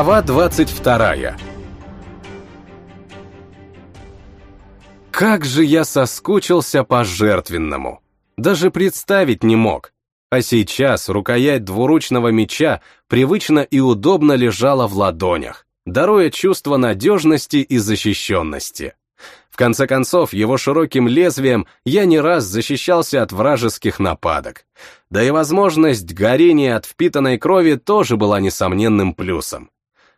Глава 22 Как же я соскучился по жертвенному! Даже представить не мог. А сейчас рукоять двуручного меча привычно и удобно лежала в ладонях, даруя чувство надежности и защищенности. В конце концов, его широким лезвием я не раз защищался от вражеских нападок. Да и возможность горения от впитанной крови тоже была несомненным плюсом.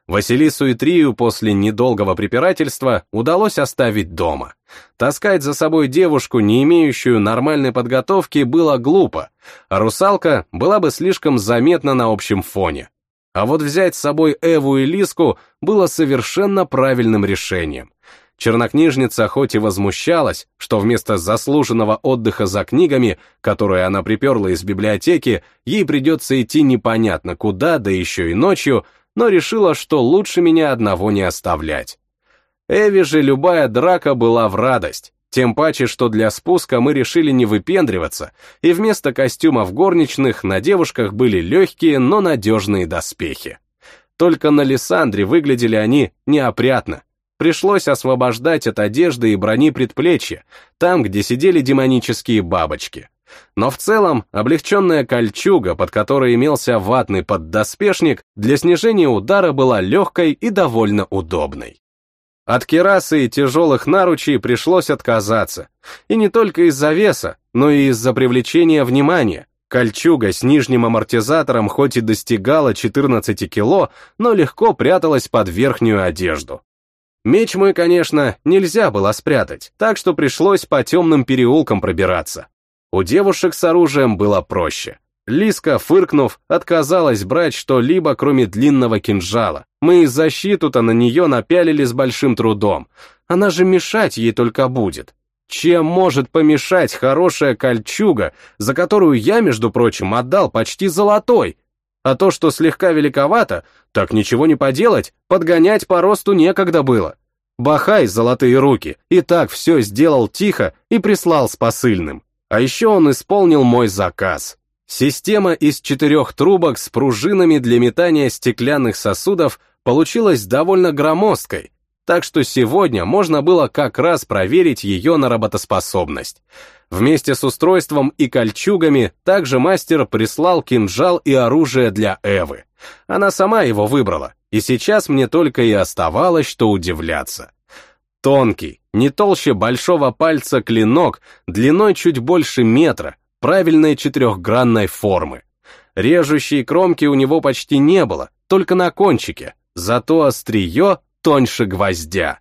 Василису и Трию после недолгого препирательства удалось оставить дома. Таскать за собой девушку, не имеющую нормальной подготовки, было глупо, а русалка была бы слишком заметна на общем фоне. А вот взять с собой Эву и Лиску было совершенно правильным решением. Чернокнижница хоть и возмущалась, что вместо заслуженного отдыха за книгами, которые она приперла из библиотеки, ей придется идти непонятно куда, да еще и ночью, но решила, что лучше меня одного не оставлять. Эви же любая драка была в радость, тем паче, что для спуска мы решили не выпендриваться, и вместо костюмов горничных на девушках были легкие, но надежные доспехи. Только на Лиссандре выглядели они неопрятно, Пришлось освобождать от одежды и брони предплечья, там, где сидели демонические бабочки. Но в целом облегченная кольчуга, под которой имелся ватный поддоспешник, для снижения удара была легкой и довольно удобной. От керасы и тяжелых наручей пришлось отказаться. И не только из-за веса, но и из-за привлечения внимания. Кольчуга с нижним амортизатором хоть и достигала 14 кило, но легко пряталась под верхнюю одежду. Меч мой, конечно, нельзя было спрятать, так что пришлось по темным переулкам пробираться. У девушек с оружием было проще. Лиска, фыркнув, отказалась брать что-либо, кроме длинного кинжала. Мы защиту-то на нее напялили с большим трудом. Она же мешать ей только будет. Чем может помешать хорошая кольчуга, за которую я, между прочим, отдал почти золотой? А то, что слегка великовато, так ничего не поделать, подгонять по росту некогда было. Бахай, золотые руки, и так все сделал тихо и прислал с посыльным. А еще он исполнил мой заказ. Система из четырех трубок с пружинами для метания стеклянных сосудов получилась довольно громоздкой, так что сегодня можно было как раз проверить ее на работоспособность. Вместе с устройством и кольчугами также мастер прислал кинжал и оружие для Эвы. Она сама его выбрала, и сейчас мне только и оставалось, что удивляться. Тонкий, не толще большого пальца клинок, длиной чуть больше метра, правильной четырехгранной формы. Режущей кромки у него почти не было, только на кончике, зато острие тоньше гвоздя.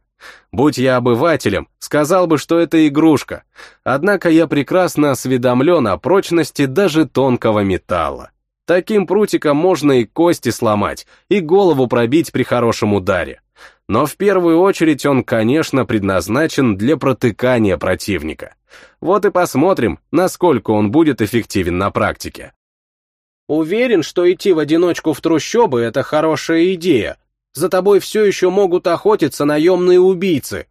Будь я обывателем, сказал бы, что это игрушка, однако я прекрасно осведомлен о прочности даже тонкого металла. Таким прутиком можно и кости сломать, и голову пробить при хорошем ударе. Но в первую очередь он, конечно, предназначен для протыкания противника. Вот и посмотрим, насколько он будет эффективен на практике. Уверен, что идти в одиночку в трущобы — это хорошая идея, за тобой все еще могут охотиться наемные убийцы.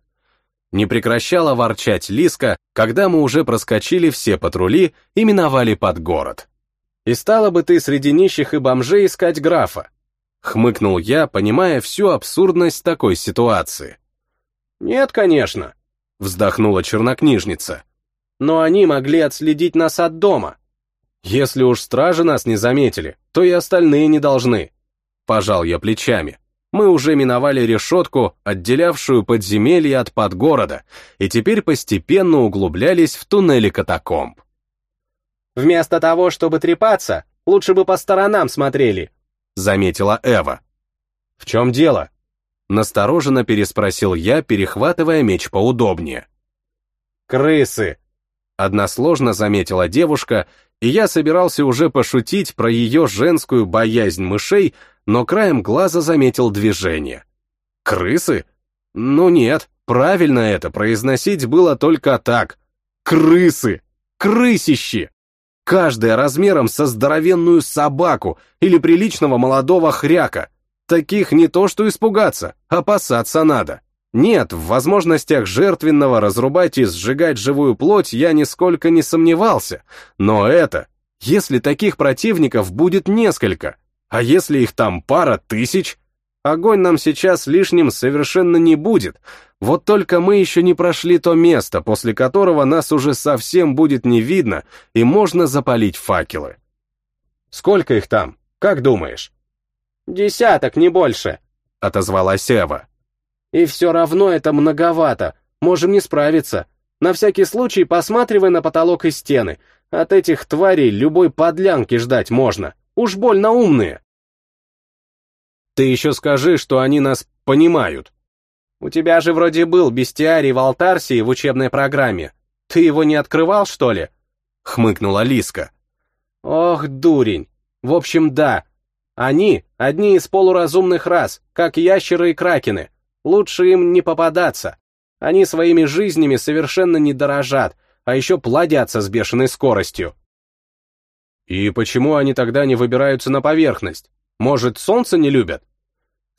Не прекращала ворчать Лиска, когда мы уже проскочили все патрули и миновали под город. И стала бы ты среди нищих и бомжей искать графа. Хмыкнул я, понимая всю абсурдность такой ситуации. Нет, конечно, вздохнула чернокнижница. Но они могли отследить нас от дома. Если уж стражи нас не заметили, то и остальные не должны. Пожал я плечами мы уже миновали решетку, отделявшую подземелье от подгорода, и теперь постепенно углублялись в туннели катакомб. «Вместо того, чтобы трепаться, лучше бы по сторонам смотрели», — заметила Эва. «В чем дело?» — настороженно переспросил я, перехватывая меч поудобнее. «Крысы!» — односложно заметила девушка, и я собирался уже пошутить про ее женскую боязнь мышей, но краем глаза заметил движение. Крысы? Ну нет, правильно это произносить было только так. Крысы! Крысищи! Каждая размером со здоровенную собаку или приличного молодого хряка. Таких не то что испугаться, опасаться надо. Нет, в возможностях жертвенного разрубать и сжигать живую плоть я нисколько не сомневался, но это, если таких противников будет несколько, а если их там пара тысяч? Огонь нам сейчас лишним совершенно не будет, вот только мы еще не прошли то место, после которого нас уже совсем будет не видно, и можно запалить факелы. Сколько их там, как думаешь? Десяток, не больше, отозвалась Эва. И все равно это многовато, можем не справиться. На всякий случай посматривай на потолок и стены. От этих тварей любой подлянки ждать можно. Уж больно умные. Ты еще скажи, что они нас понимают. У тебя же вроде был бестиарий в Алтарсии в учебной программе. Ты его не открывал, что ли? Хмыкнула Лиска. Ох, дурень. В общем, да. Они — одни из полуразумных рас, как ящеры и кракены. Лучше им не попадаться. Они своими жизнями совершенно не дорожат, а еще плодятся с бешеной скоростью. И почему они тогда не выбираются на поверхность? Может, солнце не любят?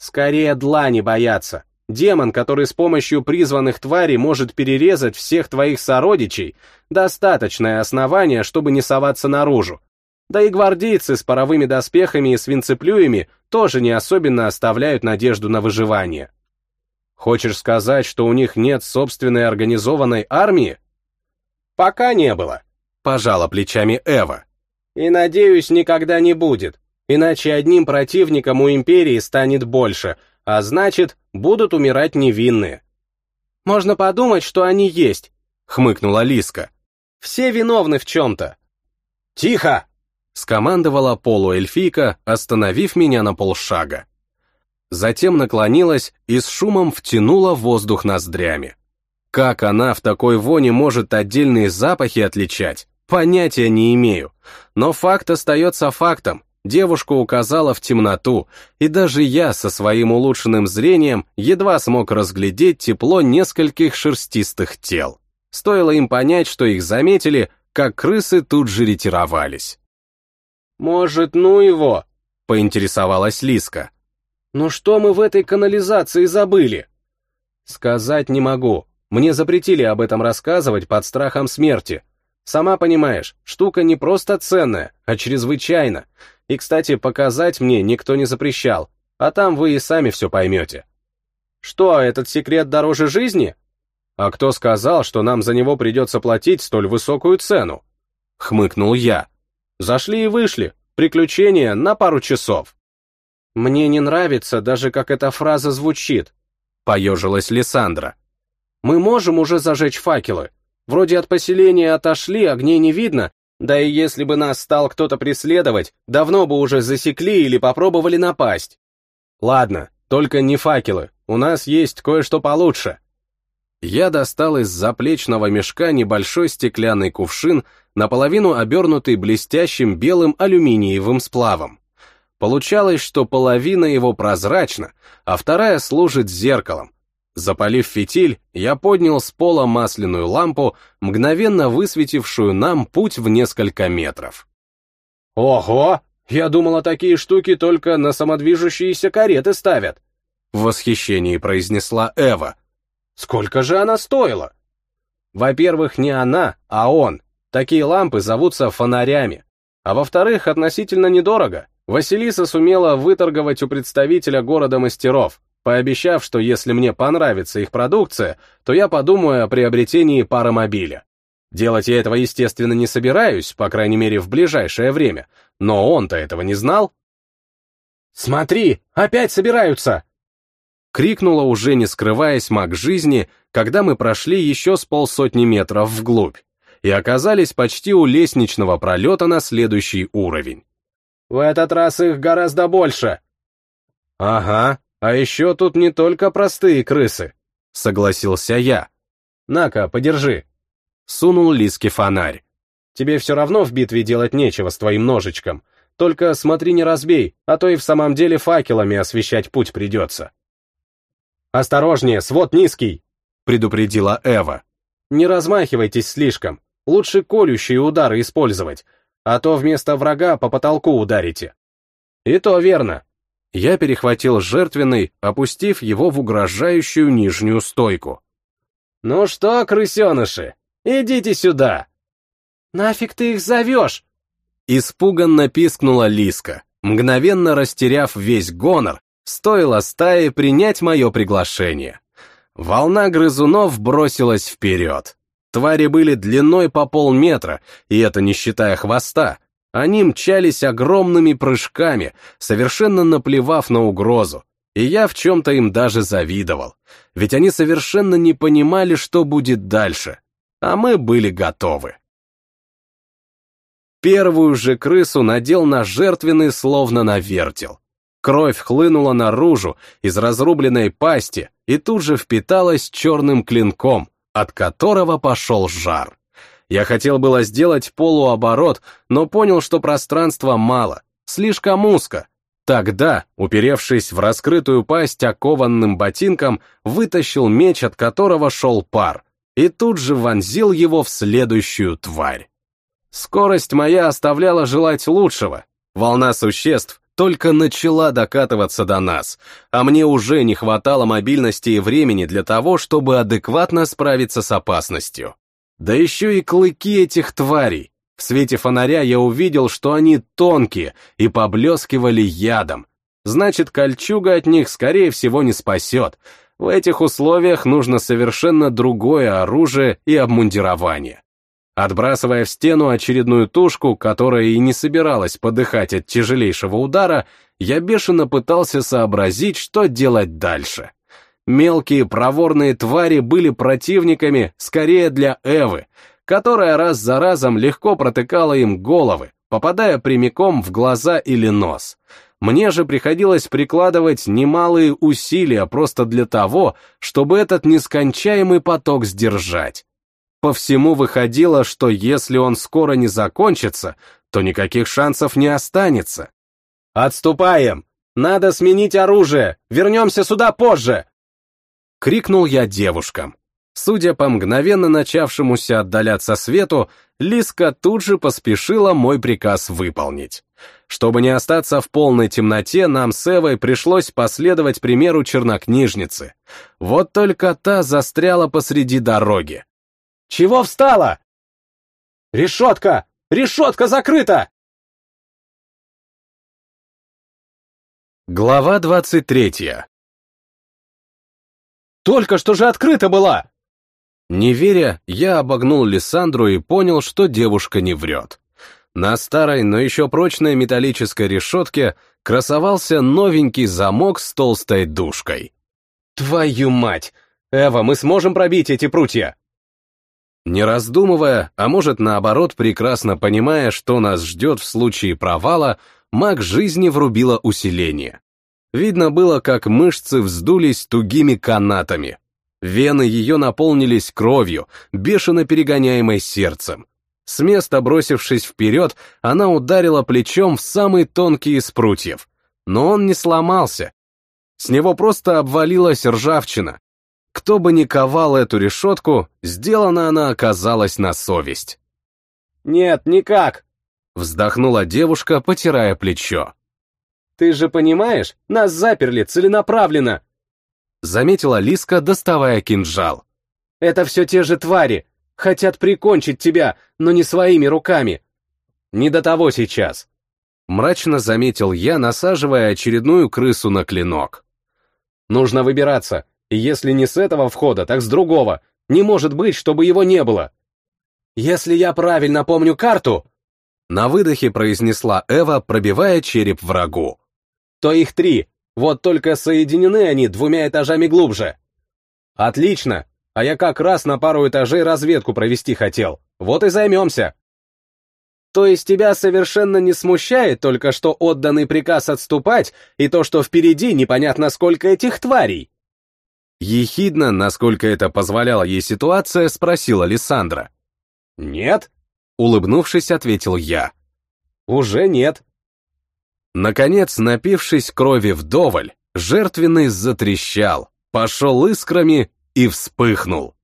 Скорее длани боятся. Демон, который с помощью призванных тварей может перерезать всех твоих сородичей, достаточное основание, чтобы не соваться наружу. Да и гвардейцы с паровыми доспехами и свинцеплюями тоже не особенно оставляют надежду на выживание. Хочешь сказать, что у них нет собственной организованной армии? Пока не было, пожала плечами Эва. И, надеюсь, никогда не будет. Иначе одним противником у империи станет больше, а значит, будут умирать невинные. Можно подумать, что они есть, хмыкнула Лиска. Все виновны в чем-то. Тихо! Скомандовала полуэльфийка, остановив меня на полшага. Затем наклонилась и с шумом втянула воздух ноздрями. Как она в такой воне может отдельные запахи отличать, понятия не имею. Но факт остается фактом. Девушка указала в темноту, и даже я со своим улучшенным зрением едва смог разглядеть тепло нескольких шерстистых тел. Стоило им понять, что их заметили, как крысы тут же ретировались. «Может, ну его?» — поинтересовалась Лиска. «Ну что мы в этой канализации забыли?» «Сказать не могу. Мне запретили об этом рассказывать под страхом смерти. Сама понимаешь, штука не просто ценная, а чрезвычайно. И, кстати, показать мне никто не запрещал, а там вы и сами все поймете. Что, этот секрет дороже жизни? А кто сказал, что нам за него придется платить столь высокую цену? Хмыкнул я. Зашли и вышли, приключения на пару часов. Мне не нравится даже, как эта фраза звучит, поежилась Лиссандра. Мы можем уже зажечь факелы. Вроде от поселения отошли, огней не видно, да и если бы нас стал кто-то преследовать, давно бы уже засекли или попробовали напасть. Ладно, только не факелы, у нас есть кое-что получше. Я достал из заплечного мешка небольшой стеклянный кувшин, наполовину обернутый блестящим белым алюминиевым сплавом. Получалось, что половина его прозрачна, а вторая служит зеркалом, Запалив фитиль, я поднял с пола масляную лампу, мгновенно высветившую нам путь в несколько метров. «Ого! Я думала, такие штуки только на самодвижущиеся кареты ставят!» В восхищении произнесла Эва. «Сколько же она стоила?» «Во-первых, не она, а он. Такие лампы зовутся фонарями. А во-вторых, относительно недорого. Василиса сумела выторговать у представителя города мастеров пообещав, что если мне понравится их продукция, то я подумаю о приобретении паромобиля. Делать я этого, естественно, не собираюсь, по крайней мере, в ближайшее время, но он-то этого не знал. «Смотри, опять собираются!» Крикнула уже не скрываясь маг жизни, когда мы прошли еще с полсотни метров вглубь и оказались почти у лестничного пролета на следующий уровень. «В этот раз их гораздо больше!» «Ага, а еще тут не только простые крысы, согласился я. На-ка, подержи. Сунул Лиске фонарь. Тебе все равно в битве делать нечего с твоим ножичком. Только смотри не разбей, а то и в самом деле факелами освещать путь придется. «Осторожнее, свод низкий!» — предупредила Эва. «Не размахивайтесь слишком, лучше колющие удары использовать, а то вместо врага по потолку ударите». «И то верно, я перехватил жертвенный, опустив его в угрожающую нижнюю стойку. «Ну что, крысеныши, идите сюда!» «Нафиг ты их зовешь?» Испуганно пискнула Лиска, мгновенно растеряв весь гонор, Стоило стае принять мое приглашение. Волна грызунов бросилась вперед. Твари были длиной по полметра, и это не считая хвоста. Они мчались огромными прыжками, совершенно наплевав на угрозу. И я в чем-то им даже завидовал, ведь они совершенно не понимали, что будет дальше. А мы были готовы. Первую же крысу надел на жертвенный, словно на вертел. Кровь хлынула наружу из разрубленной пасти и тут же впиталась черным клинком, от которого пошел жар. Я хотел было сделать полуоборот, но понял, что пространства мало, слишком узко. Тогда, уперевшись в раскрытую пасть окованным ботинком, вытащил меч, от которого шел пар, и тут же вонзил его в следующую тварь. Скорость моя оставляла желать лучшего. Волна существ только начала докатываться до нас, а мне уже не хватало мобильности и времени для того, чтобы адекватно справиться с опасностью. Да еще и клыки этих тварей. В свете фонаря я увидел, что они тонкие и поблескивали ядом. Значит, кольчуга от них, скорее всего, не спасет. В этих условиях нужно совершенно другое оружие и обмундирование. Отбрасывая в стену очередную тушку, которая и не собиралась подыхать от тяжелейшего удара, я бешено пытался сообразить, что делать дальше. Мелкие проворные твари были противниками скорее для Эвы, которая раз за разом легко протыкала им головы, попадая прямиком в глаза или нос. Мне же приходилось прикладывать немалые усилия просто для того, чтобы этот нескончаемый поток сдержать. По всему выходило, что если он скоро не закончится, то никаких шансов не останется. «Отступаем! Надо сменить оружие! Вернемся сюда позже!» Крикнул я девушкам. Судя по мгновенно начавшемуся отдаляться свету, Лиска тут же поспешила мой приказ выполнить. Чтобы не остаться в полной темноте, нам с Эвой пришлось последовать примеру чернокнижницы. Вот только та застряла посреди дороги. «Чего встала?» «Решетка! Решетка закрыта!» Глава двадцать третья Только что же открыта была!» Не веря, я обогнул Лиссандру и понял, что девушка не врет. На старой, но еще прочной металлической решетке красовался новенький замок с толстой дужкой. «Твою мать! Эва, мы сможем пробить эти прутья!» Не раздумывая, а может наоборот прекрасно понимая, что нас ждет в случае провала, маг жизни врубила усиление. Видно было, как мышцы вздулись тугими канатами, Вены ее наполнились кровью, бешено перегоняемой сердцем. С места бросившись вперед, она ударила плечом в самый тонкий из прутьев. Но он не сломался. С него просто обвалилась ржавчина. Кто бы ни ковал эту решетку, сделана она оказалась на совесть. «Нет, никак!» — вздохнула девушка, потирая плечо. «Ты же понимаешь, нас заперли целенаправленно!» заметила Лиска, доставая кинжал. «Это все те же твари. Хотят прикончить тебя, но не своими руками. Не до того сейчас», — мрачно заметил я, насаживая очередную крысу на клинок. «Нужно выбираться, и если не с этого входа, так с другого. Не может быть, чтобы его не было». «Если я правильно помню карту», — на выдохе произнесла Эва, пробивая череп врагу, — «то их три, вот только соединены они двумя этажами глубже. Отлично, а я как раз на пару этажей разведку провести хотел. Вот и займемся. То есть тебя совершенно не смущает только что отданный приказ отступать и то, что впереди непонятно сколько этих тварей? Ехидно, насколько это позволяла ей ситуация, спросила Лиссандра. «Нет?» — улыбнувшись, ответил я. «Уже нет. Наконец, напившись крови вдоволь, жертвенный затрещал, пошел искрами и вспыхнул.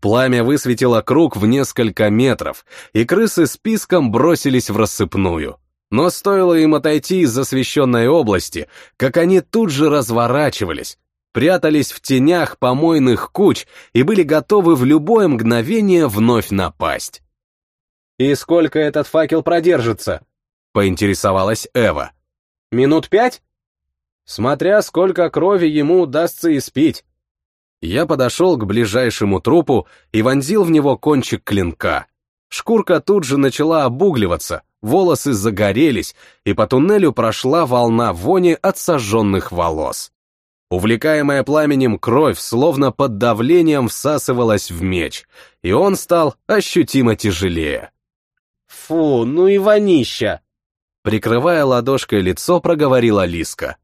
Пламя высветило круг в несколько метров, и крысы с писком бросились в рассыпную. Но стоило им отойти из освещенной области, как они тут же разворачивались, прятались в тенях помойных куч и были готовы в любое мгновение вновь напасть. «И сколько этот факел продержится?» — поинтересовалась Эва. Минут пять? Смотря сколько крови ему удастся испить. Я подошел к ближайшему трупу и вонзил в него кончик клинка. Шкурка тут же начала обугливаться, волосы загорелись, и по туннелю прошла волна вони от сожженных волос. Увлекаемая пламенем кровь словно под давлением всасывалась в меч, и он стал ощутимо тяжелее. «Фу, ну и вонища!» Прикрывая ладошкой лицо, проговорила Лиска.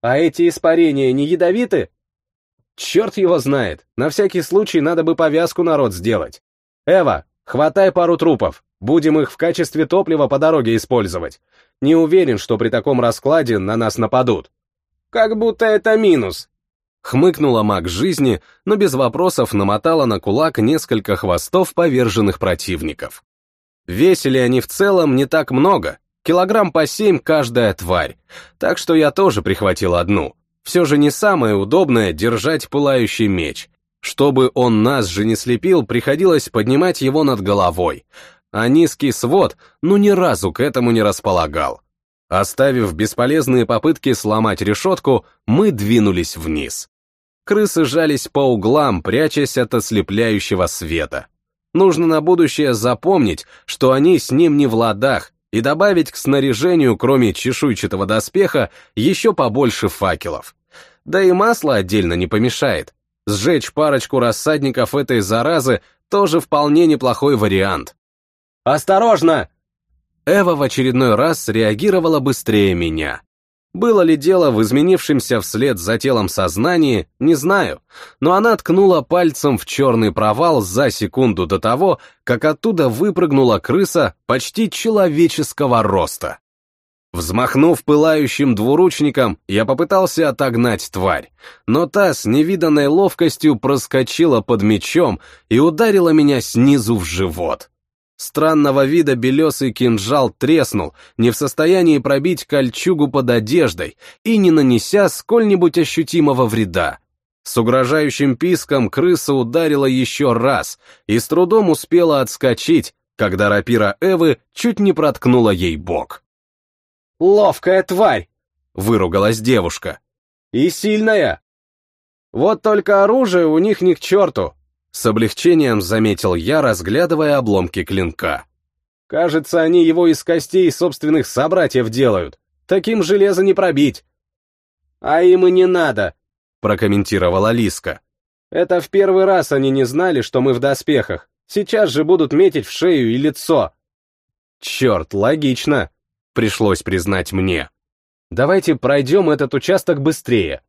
«А эти испарения не ядовиты?» «Черт его знает, на всякий случай надо бы повязку народ сделать. Эва, хватай пару трупов, будем их в качестве топлива по дороге использовать. Не уверен, что при таком раскладе на нас нападут». Как будто это минус. Хмыкнула маг жизни, но без вопросов намотала на кулак несколько хвостов поверженных противников. Весили они в целом не так много, килограмм по семь каждая тварь, так что я тоже прихватил одну. Все же не самое удобное держать пылающий меч. Чтобы он нас же не слепил, приходилось поднимать его над головой, а низкий свод ну ни разу к этому не располагал. Оставив бесполезные попытки сломать решетку, мы двинулись вниз. Крысы жались по углам, прячась от ослепляющего света. Нужно на будущее запомнить, что они с ним не в ладах, и добавить к снаряжению, кроме чешуйчатого доспеха, еще побольше факелов. Да и масло отдельно не помешает. Сжечь парочку рассадников этой заразы тоже вполне неплохой вариант. «Осторожно!» Эва в очередной раз среагировала быстрее меня. Было ли дело в изменившемся вслед за телом сознании, не знаю, но она ткнула пальцем в черный провал за секунду до того, как оттуда выпрыгнула крыса почти человеческого роста. Взмахнув пылающим двуручником, я попытался отогнать тварь, но та с невиданной ловкостью проскочила под мечом и ударила меня снизу в живот. Странного вида белесый кинжал треснул, не в состоянии пробить кольчугу под одеждой и не нанеся сколь-нибудь ощутимого вреда. С угрожающим писком крыса ударила еще раз и с трудом успела отскочить, когда рапира Эвы чуть не проткнула ей бок. «Ловкая тварь!» — выругалась девушка. «И сильная! Вот только оружие у них ни к черту, с облегчением заметил я, разглядывая обломки клинка. «Кажется, они его из костей собственных собратьев делают. Таким железо не пробить». «А им и не надо», — прокомментировала Лиска. «Это в первый раз они не знали, что мы в доспехах. Сейчас же будут метить в шею и лицо». «Черт, логично», — пришлось признать мне. «Давайте пройдем этот участок быстрее».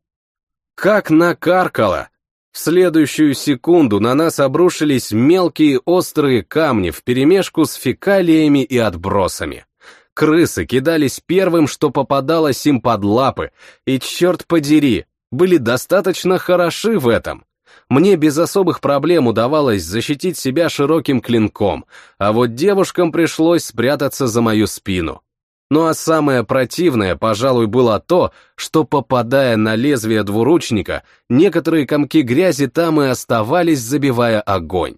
Как накаркало! В следующую секунду на нас обрушились мелкие острые камни вперемешку с фекалиями и отбросами. Крысы кидались первым, что попадалось им под лапы, и, черт подери, были достаточно хороши в этом. Мне без особых проблем удавалось защитить себя широким клинком, а вот девушкам пришлось спрятаться за мою спину. Ну а самое противное, пожалуй, было то, что, попадая на лезвие двуручника, некоторые комки грязи там и оставались, забивая огонь.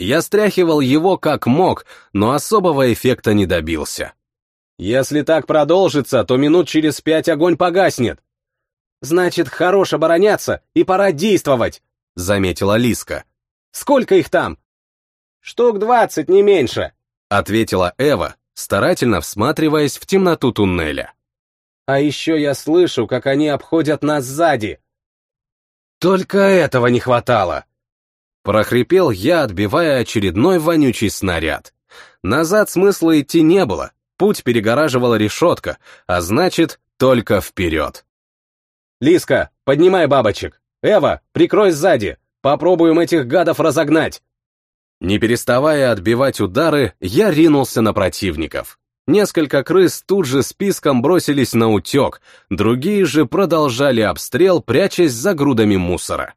Я стряхивал его как мог, но особого эффекта не добился. «Если так продолжится, то минут через пять огонь погаснет». «Значит, хорош обороняться, и пора действовать», — заметила Лиска. «Сколько их там?» «Штук двадцать, не меньше», — ответила Эва, старательно всматриваясь в темноту туннеля. «А еще я слышу, как они обходят нас сзади!» «Только этого не хватало!» Прохрипел я, отбивая очередной вонючий снаряд. Назад смысла идти не было, путь перегораживала решетка, а значит, только вперед. «Лиска, поднимай бабочек! Эва, прикрой сзади! Попробуем этих гадов разогнать!» Не переставая отбивать удары, я ринулся на противников. Несколько крыс тут же списком бросились на утек, другие же продолжали обстрел, прячась за грудами мусора.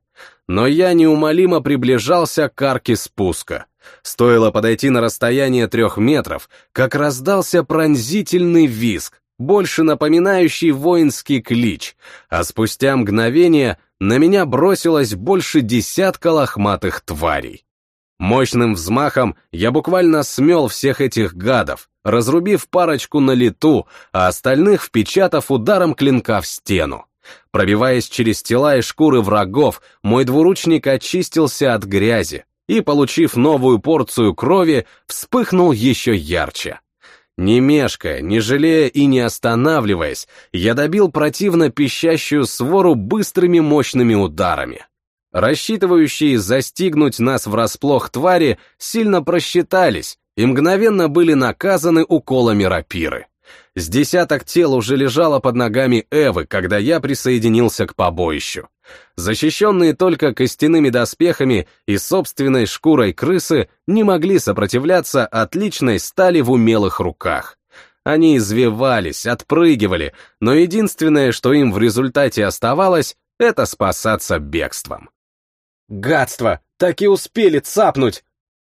Но я неумолимо приближался к арке спуска. Стоило подойти на расстояние трех метров, как раздался пронзительный визг, больше напоминающий воинский клич, а спустя мгновение на меня бросилось больше десятка лохматых тварей. Мощным взмахом я буквально смел всех этих гадов, разрубив парочку на лету, а остальных впечатав ударом клинка в стену. Пробиваясь через тела и шкуры врагов, мой двуручник очистился от грязи и, получив новую порцию крови, вспыхнул еще ярче. Не мешкая, не жалея и не останавливаясь, я добил противно пищащую свору быстрыми мощными ударами. Рассчитывающие застигнуть нас врасплох твари сильно просчитались и мгновенно были наказаны уколами рапиры. С десяток тел уже лежало под ногами Эвы, когда я присоединился к побоищу. Защищенные только костяными доспехами и собственной шкурой крысы не могли сопротивляться отличной стали в умелых руках. Они извивались, отпрыгивали, но единственное, что им в результате оставалось, это спасаться бегством. «Гадство! Так и успели цапнуть!»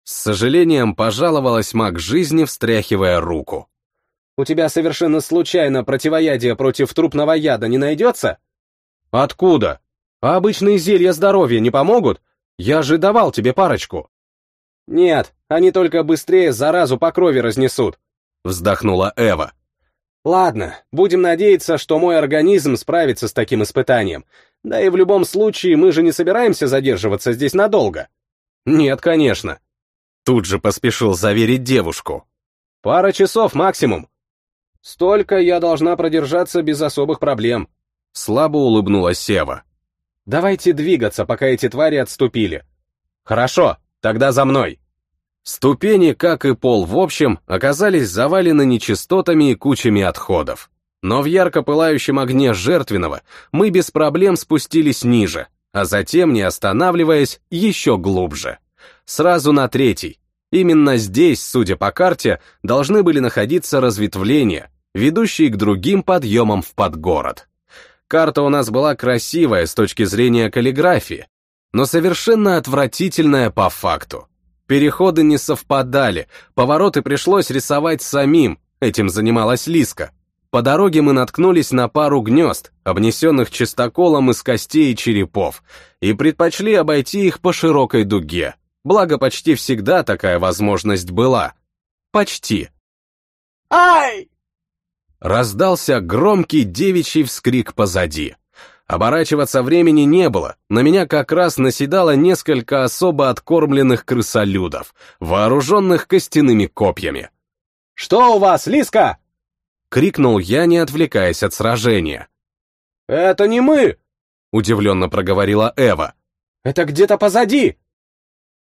С сожалением пожаловалась маг жизни, встряхивая руку. У тебя совершенно случайно противоядие против трупного яда не найдется? Откуда? А обычные зелья здоровья не помогут? Я же давал тебе парочку. Нет, они только быстрее заразу по крови разнесут. Вздохнула Эва. Ладно, будем надеяться, что мой организм справится с таким испытанием. Да и в любом случае мы же не собираемся задерживаться здесь надолго. Нет, конечно. Тут же поспешил заверить девушку. Пара часов максимум. Столько я должна продержаться без особых проблем. Слабо улыбнулась Сева. Давайте двигаться, пока эти твари отступили. Хорошо, тогда за мной. Ступени, как и пол в общем, оказались завалены нечистотами и кучами отходов. Но в ярко пылающем огне жертвенного мы без проблем спустились ниже, а затем, не останавливаясь, еще глубже. Сразу на третий. Именно здесь, судя по карте, должны были находиться разветвления, ведущие к другим подъемам в подгород. Карта у нас была красивая с точки зрения каллиграфии, но совершенно отвратительная по факту. Переходы не совпадали, повороты пришлось рисовать самим, этим занималась Лиска. По дороге мы наткнулись на пару гнезд, обнесенных чистоколом из костей и черепов, и предпочли обойти их по широкой дуге. Благо, почти всегда такая возможность была. Почти. «Ай!» Раздался громкий девичий вскрик позади. Оборачиваться времени не было, на меня как раз наседало несколько особо откормленных крысолюдов, вооруженных костяными копьями. «Что у вас, Лиска?» — крикнул я, не отвлекаясь от сражения. «Это не мы!» — удивленно проговорила Эва. «Это где-то позади!»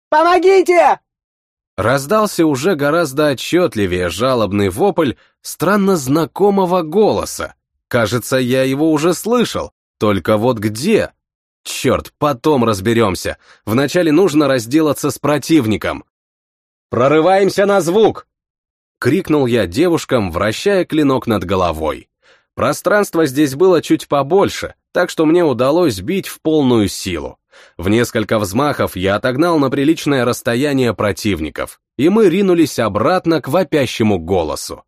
«Помогите!» Раздался уже гораздо отчетливее жалобный вопль странно знакомого голоса. Кажется, я его уже слышал, только вот где? Черт, потом разберемся. Вначале нужно разделаться с противником. «Прорываемся на звук!» — крикнул я девушкам, вращая клинок над головой. Пространство здесь было чуть побольше, так что мне удалось бить в полную силу. В несколько взмахов я отогнал на приличное расстояние противников, и мы ринулись обратно к вопящему голосу.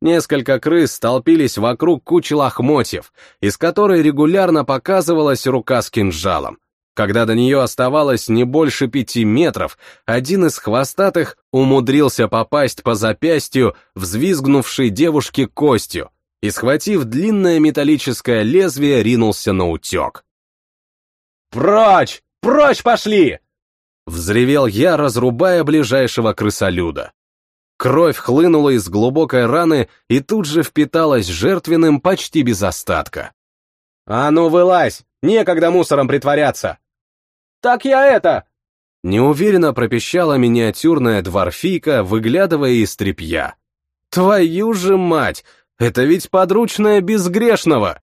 Несколько крыс столпились вокруг кучи лохмотьев, из которой регулярно показывалась рука с кинжалом. Когда до нее оставалось не больше пяти метров, один из хвостатых умудрился попасть по запястью взвизгнувшей девушке костью и, схватив длинное металлическое лезвие, ринулся на утек. «Прочь! Прочь пошли!» Взревел я, разрубая ближайшего крысолюда. Кровь хлынула из глубокой раны и тут же впиталась жертвенным почти без остатка. «А ну вылазь! Некогда мусором притворяться!» «Так я это!» Неуверенно пропищала миниатюрная дворфийка, выглядывая из тряпья. «Твою же мать! Это ведь подручная безгрешного!»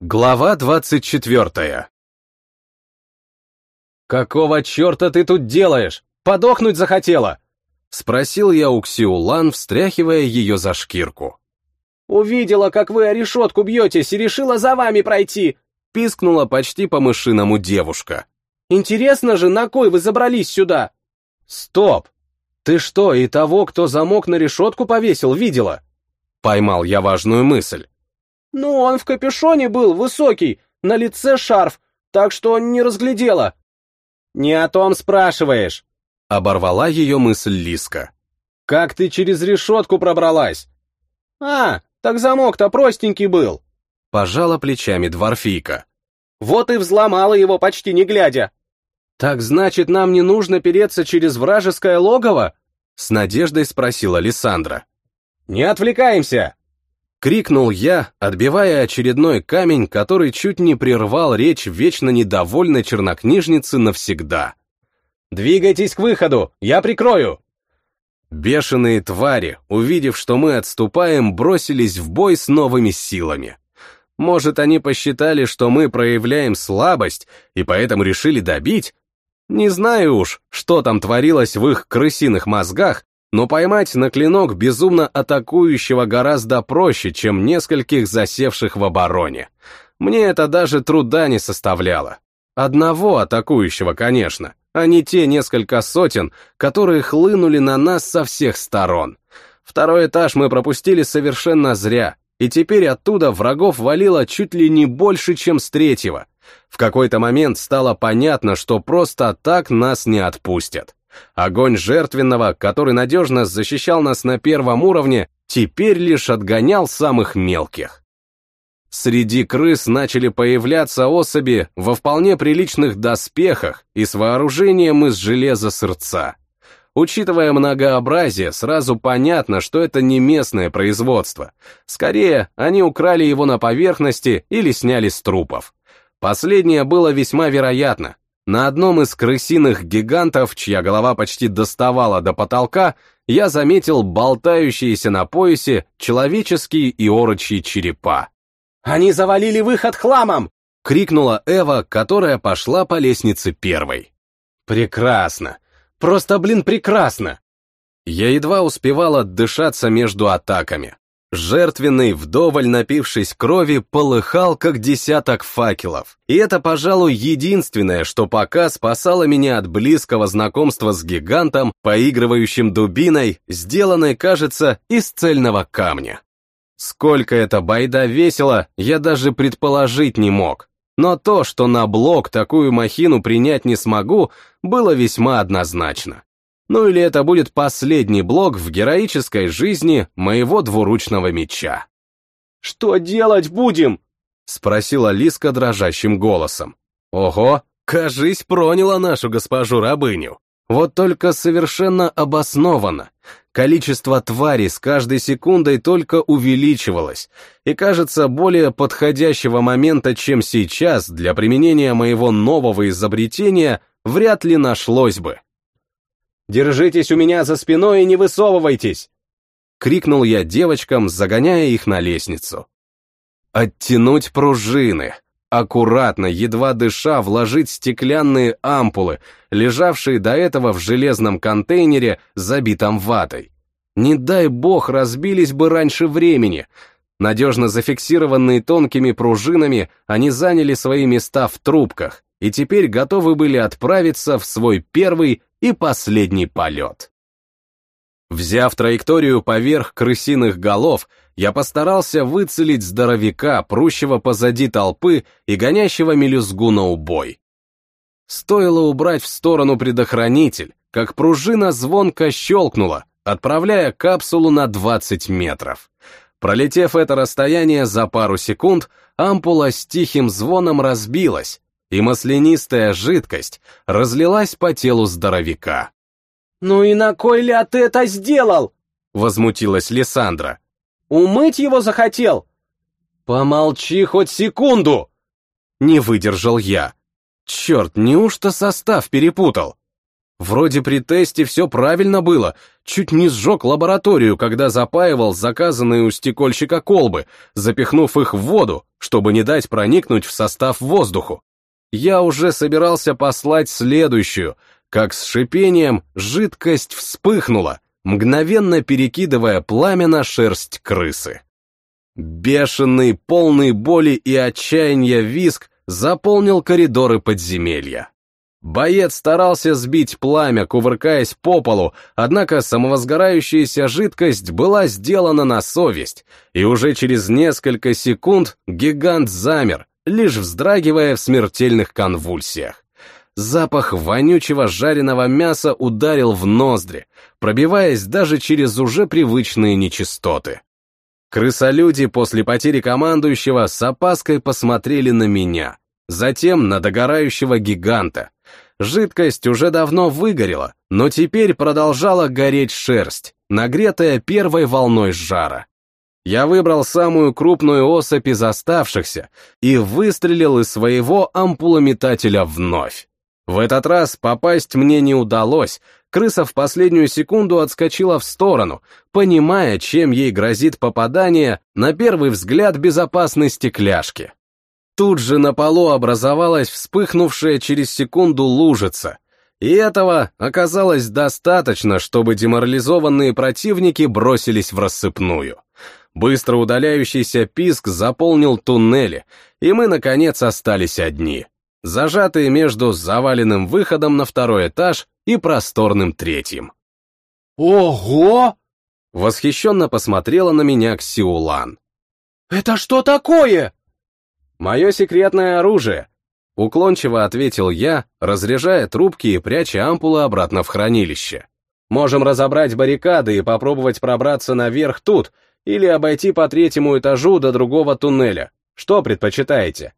Глава двадцать четвертая «Какого черта ты тут делаешь? Подохнуть захотела?» Спросил я у Ксиулан, встряхивая ее за шкирку. «Увидела, как вы о решетку бьетесь, и решила за вами пройти!» Пискнула почти по-мышиному девушка. «Интересно же, на кой вы забрались сюда?» «Стоп! Ты что, и того, кто замок на решетку повесил, видела?» Поймал я важную мысль. Ну, он в капюшоне был, высокий, на лице шарф, так что не разглядела. Не о том спрашиваешь. Оборвала ее мысль Лиска. «Как ты через решетку пробралась?» «А, так замок-то простенький был!» Пожала плечами дворфийка. «Вот и взломала его почти не глядя!» «Так значит, нам не нужно переться через вражеское логово?» С надеждой спросила Лиссандра. «Не отвлекаемся!» Крикнул я, отбивая очередной камень, который чуть не прервал речь вечно недовольной чернокнижницы навсегда. «Двигайтесь к выходу, я прикрою!» Бешеные твари, увидев, что мы отступаем, бросились в бой с новыми силами. Может, они посчитали, что мы проявляем слабость, и поэтому решили добить? Не знаю уж, что там творилось в их крысиных мозгах, но поймать на клинок безумно атакующего гораздо проще, чем нескольких засевших в обороне. Мне это даже труда не составляло. Одного атакующего, конечно, а не те несколько сотен, которые хлынули на нас со всех сторон. Второй этаж мы пропустили совершенно зря, и теперь оттуда врагов валило чуть ли не больше, чем с третьего. В какой-то момент стало понятно, что просто так нас не отпустят. Огонь жертвенного, который надежно защищал нас на первом уровне, теперь лишь отгонял самых мелких. Среди крыс начали появляться особи во вполне приличных доспехах и с вооружением из железа сырца. Учитывая многообразие, сразу понятно, что это не местное производство. Скорее, они украли его на поверхности или сняли с трупов. Последнее было весьма вероятно. На одном из крысиных гигантов, чья голова почти доставала до потолка, я заметил болтающиеся на поясе человеческие и орочьи черепа. «Они завалили выход хламом!» — крикнула Эва, которая пошла по лестнице первой. «Прекрасно! Просто, блин, прекрасно!» Я едва успевал отдышаться между атаками. Жертвенный, вдоволь напившись крови, полыхал, как десяток факелов. И это, пожалуй, единственное, что пока спасало меня от близкого знакомства с гигантом, поигрывающим дубиной, сделанной, кажется, из цельного камня. Сколько эта байда весила, я даже предположить не мог. Но то, что на блок такую махину принять не смогу, было весьма однозначно. Ну или это будет последний блок в героической жизни моего двуручного меча. «Что делать будем?» — спросила Лиска дрожащим голосом. «Ого, кажись, проняла нашу госпожу-рабыню. Вот только совершенно обоснованно. Количество тварей с каждой секундой только увеличивалось, и кажется, более подходящего момента, чем сейчас, для применения моего нового изобретения, вряд ли нашлось бы. «Держитесь у меня за спиной и не высовывайтесь!» — крикнул я девочкам, загоняя их на лестницу. «Оттянуть пружины!» Аккуратно, едва дыша, вложить стеклянные ампулы, лежавшие до этого в железном контейнере, забитом ватой. Не дай бог разбились бы раньше времени. Надежно зафиксированные тонкими пружинами, они заняли свои места в трубках и теперь готовы были отправиться в свой первый и последний полет. Взяв траекторию поверх крысиных голов, я постарался выцелить здоровяка, прущего позади толпы и гонящего мелюзгу на убой. Стоило убрать в сторону предохранитель, как пружина звонко щелкнула, отправляя капсулу на 20 метров. Пролетев это расстояние за пару секунд, ампула с тихим звоном разбилась, и маслянистая жидкость разлилась по телу здоровяка. «Ну и на кой ля ты это сделал?» — возмутилась Лиссандра. «Умыть его захотел?» «Помолчи хоть секунду!» Не выдержал я. Черт, неужто состав перепутал? Вроде при тесте все правильно было, чуть не сжег лабораторию, когда запаивал заказанные у стекольщика колбы, запихнув их в воду, чтобы не дать проникнуть в состав воздуху. Я уже собирался послать следующую, как с шипением жидкость вспыхнула, мгновенно перекидывая пламя на шерсть крысы. Бешеный, полный боли и отчаяния виск заполнил коридоры подземелья. Боец старался сбить пламя, кувыркаясь по полу, однако самовозгорающаяся жидкость была сделана на совесть, и уже через несколько секунд гигант замер, лишь вздрагивая в смертельных конвульсиях. Запах вонючего жареного мяса ударил в ноздри, пробиваясь даже через уже привычные нечистоты. Крысолюди после потери командующего с опаской посмотрели на меня, затем на догорающего гиганта. Жидкость уже давно выгорела, но теперь продолжала гореть шерсть, нагретая первой волной жара. Я выбрал самую крупную особь из оставшихся и выстрелил из своего ампулометателя вновь. В этот раз попасть мне не удалось, крыса в последнюю секунду отскочила в сторону, понимая, чем ей грозит попадание на первый взгляд безопасной стекляшки. Тут же на полу образовалась вспыхнувшая через секунду лужица, и этого оказалось достаточно, чтобы деморализованные противники бросились в рассыпную. Быстро удаляющийся писк заполнил туннели, и мы, наконец, остались одни, зажатые между заваленным выходом на второй этаж и просторным третьим. «Ого!» — восхищенно посмотрела на меня Ксиулан. «Это что такое?» «Мое секретное оружие», — уклончиво ответил я, разряжая трубки и пряча ампулы обратно в хранилище. «Можем разобрать баррикады и попробовать пробраться наверх тут, или обойти по третьему этажу до другого туннеля. Что предпочитаете?»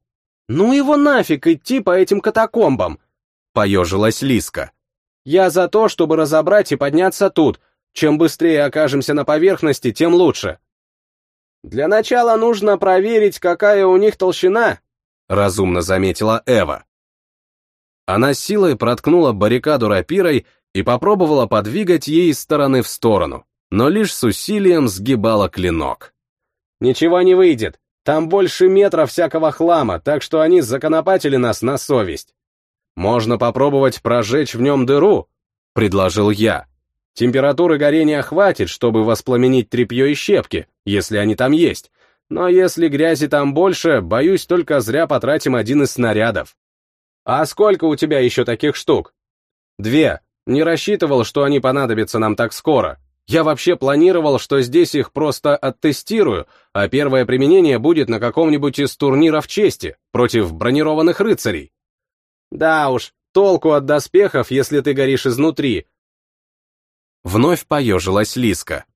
«Ну его нафиг идти по этим катакомбам!» — поежилась Лиска. «Я за то, чтобы разобрать и подняться тут. Чем быстрее окажемся на поверхности, тем лучше». «Для начала нужно проверить, какая у них толщина», — разумно заметила Эва. Она силой проткнула баррикаду рапирой и попробовала подвигать ей из стороны в сторону но лишь с усилием сгибала клинок. «Ничего не выйдет. Там больше метра всякого хлама, так что они законопатили нас на совесть. Можно попробовать прожечь в нем дыру», — предложил я. «Температуры горения хватит, чтобы воспламенить тряпье и щепки, если они там есть. Но если грязи там больше, боюсь, только зря потратим один из снарядов». «А сколько у тебя еще таких штук?» «Две. Не рассчитывал, что они понадобятся нам так скоро», я вообще планировал, что здесь их просто оттестирую, а первое применение будет на каком-нибудь из турниров чести против бронированных рыцарей. Да уж, толку от доспехов, если ты горишь изнутри. Вновь поежилась Лиска.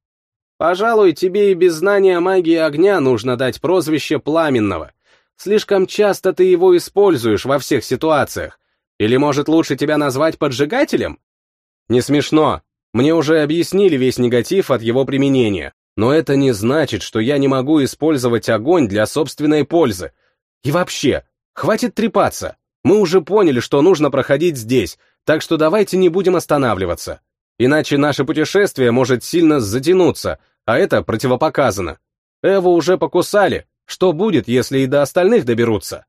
Пожалуй, тебе и без знания магии огня нужно дать прозвище Пламенного. Слишком часто ты его используешь во всех ситуациях. Или, может, лучше тебя назвать поджигателем? Не смешно, мне уже объяснили весь негатив от его применения, но это не значит, что я не могу использовать огонь для собственной пользы. И вообще, хватит трепаться. Мы уже поняли, что нужно проходить здесь, так что давайте не будем останавливаться. Иначе наше путешествие может сильно затянуться, а это противопоказано. Эву уже покусали. Что будет, если и до остальных доберутся?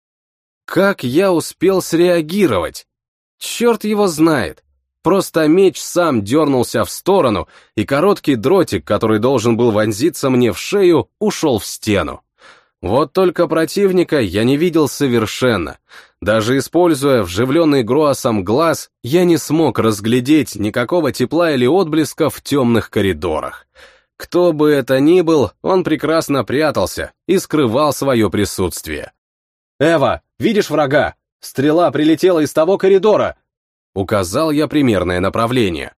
Как я успел среагировать? Черт его знает. Просто меч сам дернулся в сторону, и короткий дротик, который должен был вонзиться мне в шею, ушел в стену. Вот только противника я не видел совершенно. Даже используя вживленный Гроасом глаз, я не смог разглядеть никакого тепла или отблеска в темных коридорах. Кто бы это ни был, он прекрасно прятался и скрывал свое присутствие. «Эва, видишь врага? Стрела прилетела из того коридора!» Указал я примерное направление.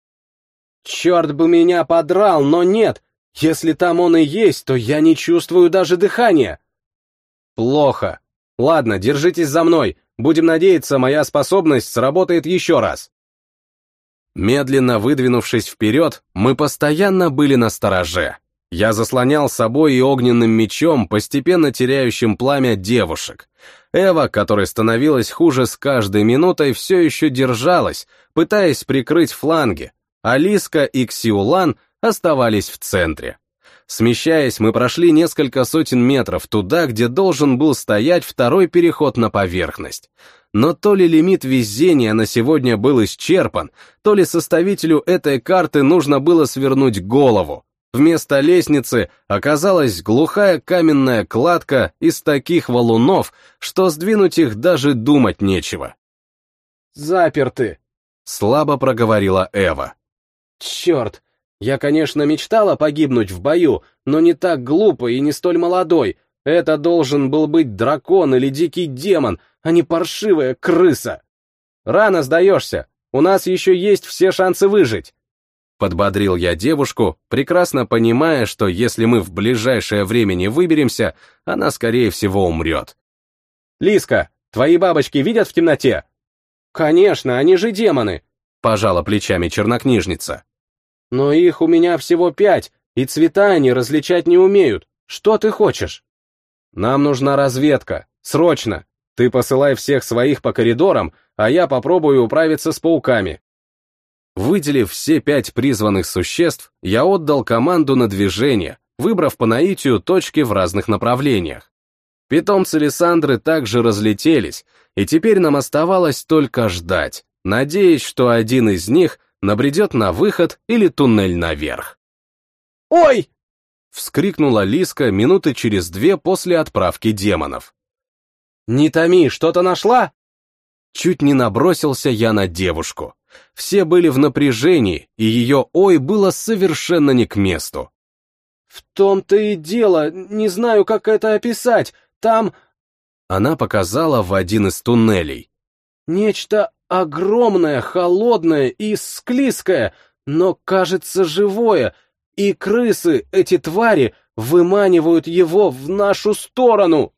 Черт бы меня подрал, но нет. Если там он и есть, то я не чувствую даже дыхания. Плохо. Ладно, держитесь за мной. Будем надеяться, моя способность сработает еще раз. Медленно выдвинувшись вперед, мы постоянно были на стороже. Я заслонял собой и огненным мечом, постепенно теряющим пламя девушек. Эва, которая становилась хуже с каждой минутой, все еще держалась, пытаясь прикрыть фланги, а Лиска и Ксиулан оставались в центре. Смещаясь, мы прошли несколько сотен метров туда, где должен был стоять второй переход на поверхность. Но то ли лимит везения на сегодня был исчерпан, то ли составителю этой карты нужно было свернуть голову, Вместо лестницы оказалась глухая каменная кладка из таких валунов, что сдвинуть их даже думать нечего. «Заперты», — слабо проговорила Эва. «Черт, я, конечно, мечтала погибнуть в бою, но не так глупо и не столь молодой. Это должен был быть дракон или дикий демон, а не паршивая крыса». Рано сдаешься, у нас еще есть все шансы выжить. Подбодрил я девушку, прекрасно понимая, что если мы в ближайшее время не выберемся, она, скорее всего, умрет. «Лиска, твои бабочки видят в темноте?» «Конечно, они же демоны», — пожала плечами чернокнижница. «Но их у меня всего пять, и цвета они различать не умеют. Что ты хочешь?» «Нам нужна разведка. Срочно. Ты посылай всех своих по коридорам, а я попробую управиться с пауками. Выделив все пять призванных существ, я отдал команду на движение, выбрав по наитию точки в разных направлениях. Питомцы Лиссандры также разлетелись, и теперь нам оставалось только ждать, надеясь, что один из них набредет на выход или туннель наверх. «Ой!» — вскрикнула Лиска минуты через две после отправки демонов. «Не томи, что-то нашла?» Чуть не набросился я на девушку. Все были в напряжении, и ее «ой» было совершенно не к месту. «В том-то и дело, не знаю, как это описать, там...» Она показала в один из туннелей. «Нечто огромное, холодное и склизкое, но, кажется, живое, и крысы, эти твари, выманивают его в нашу сторону!»